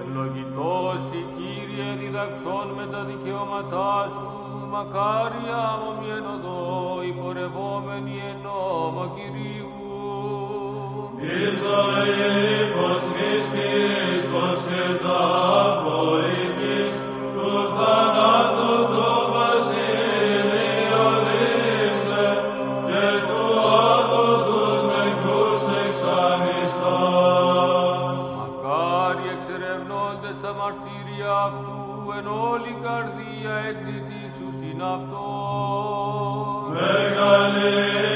Ευλογητός η Κύριε διδαξών με τα δικαιώματά σου, μακάρια μομιεν οδό υπορευόμενοι εν νόμο Κυρίου. Μακάρι εξερευνώντες τα μαρτύρια αυτού εν όλη καρδία εκδητήσου συν αυτό. που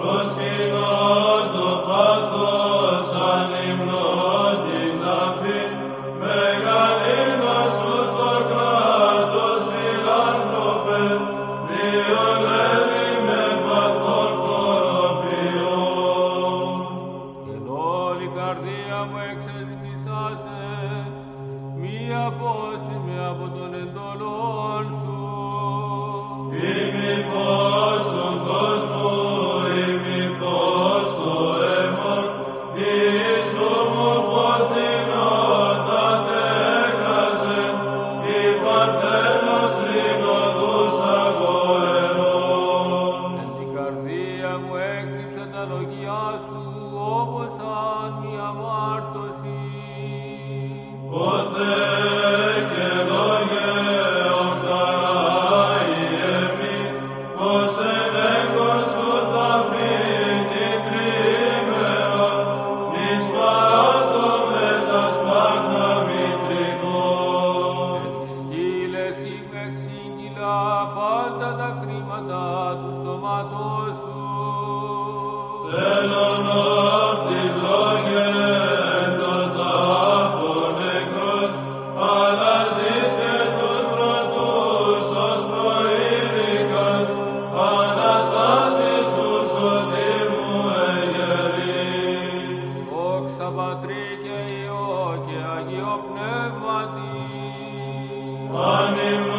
Εν Μακάρι